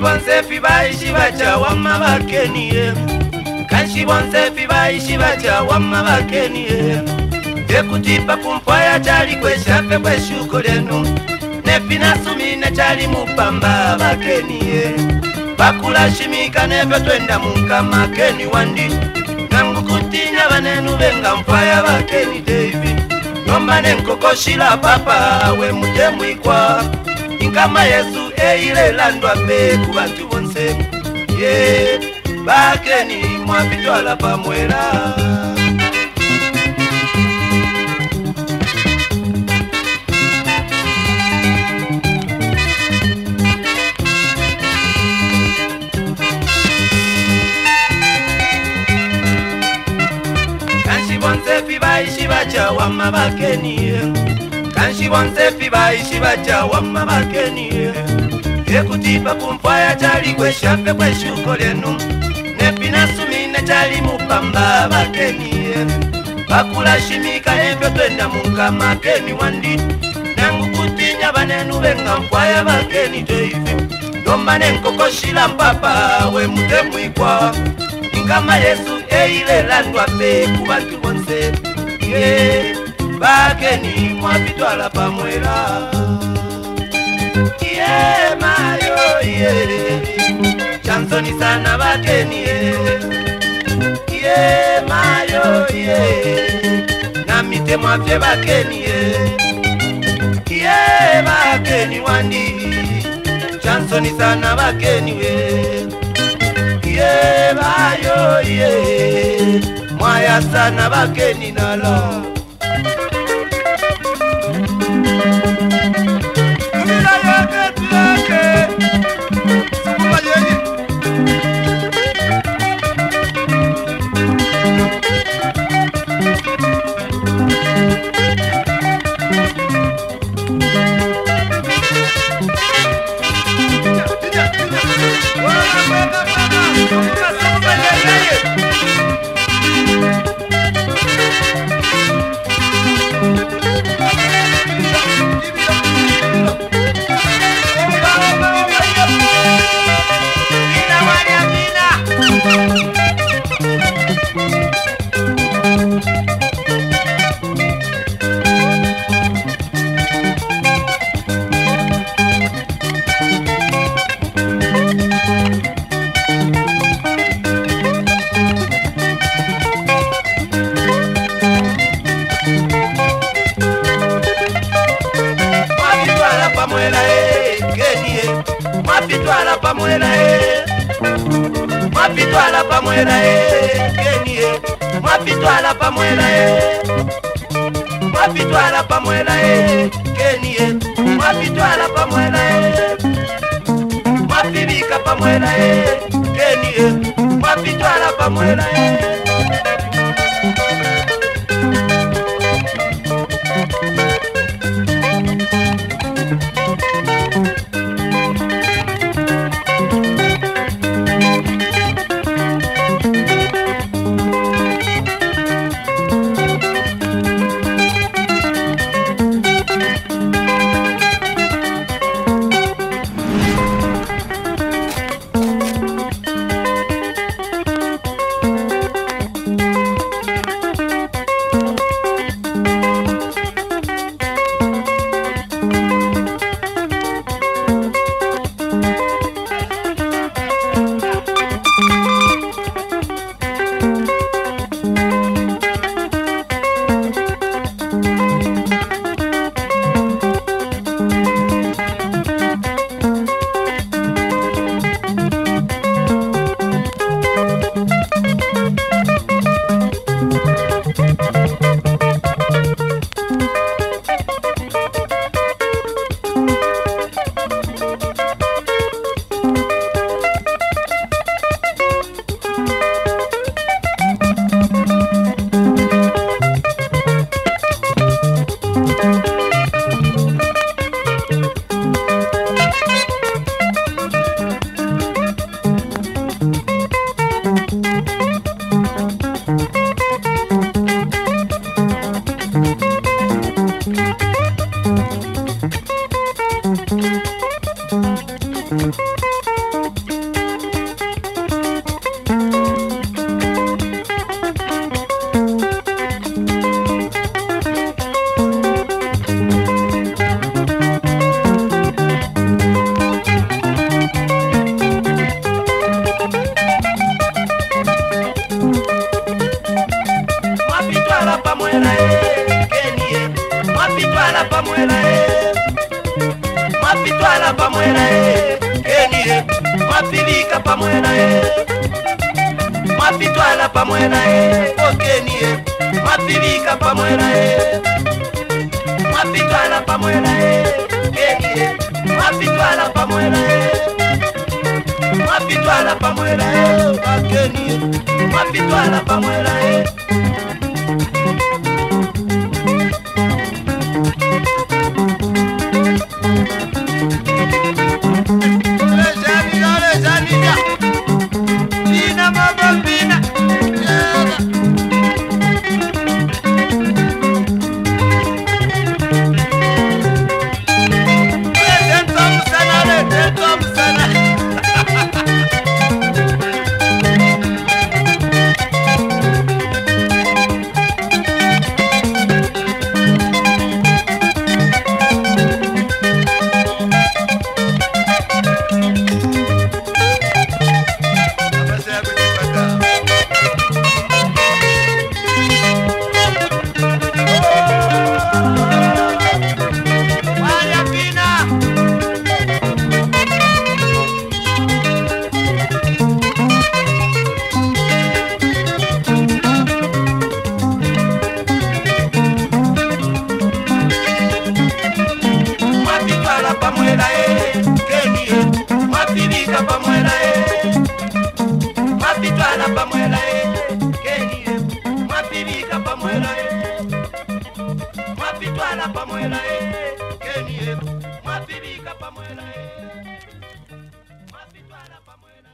kanshibonsefi baishibaja wama bakeniye kanshibonsefi baishibaja wama bakeniye yekutipa kumpwaya chali kweshape kweshuko lenu nefinasumine chali mupamba bakeniye bakulashimika nebyo twenda munkamakeni wandi nangukutinya banenu benga mpwaya bakeni davi nomba nenkokoshila papa we mujemwikwa inkama yesu eyilelandwa eh, pe ku bantu bonsemu ye bakeni mwabitwala pamwela kanshi bonse fibaishi bacha wama bakeni eh. kanshivonsepi vaishivaja wamma vakenie yekuti pakumpwaya chali kweshape kweshuko lyenu nepinasumine chali mupamba vakenie pakulashimika evyo twenda munkama keni wandi nangu kuti nyavanenu venga mpwaya vakeni toivi ndomba nenkokoshila mpapa wemutemu ikwa ninkama yesu eilelandwa pe kuvantu vonse ye vakenie mwapitwala pamwela ye mayo ye chansoni sana bateni ye ye mayo ye na mitema vye bakeni ye ye bakeni wandi chansoni sana bakeni we ye bayo ye mwaya sana bakeni nalo mapitwala pamwe naye mapitwala pamwe naye mwapitwala pamwela ye mwapitwala pamwela ye keni ye mwapitwala pamwela ye mwapibika pamwela ye keni ye mwapitwala pamwela ye Thank you. pamoja na yeye, Mapitwala pamoja na yeye, Okeni ye, Mapivika pamoja na yeye, Mapitwala pamoja na yeye, Keni ye, Mapitwala pamoja na yeye, Mapitwala pamoja na yeye, Okeni ye, Mapitwala pamoja na yeye. pamuela e eh. mwapitwala pamuela eh. e keni e mwapibika pamuela e eh. mwapitwala pamuela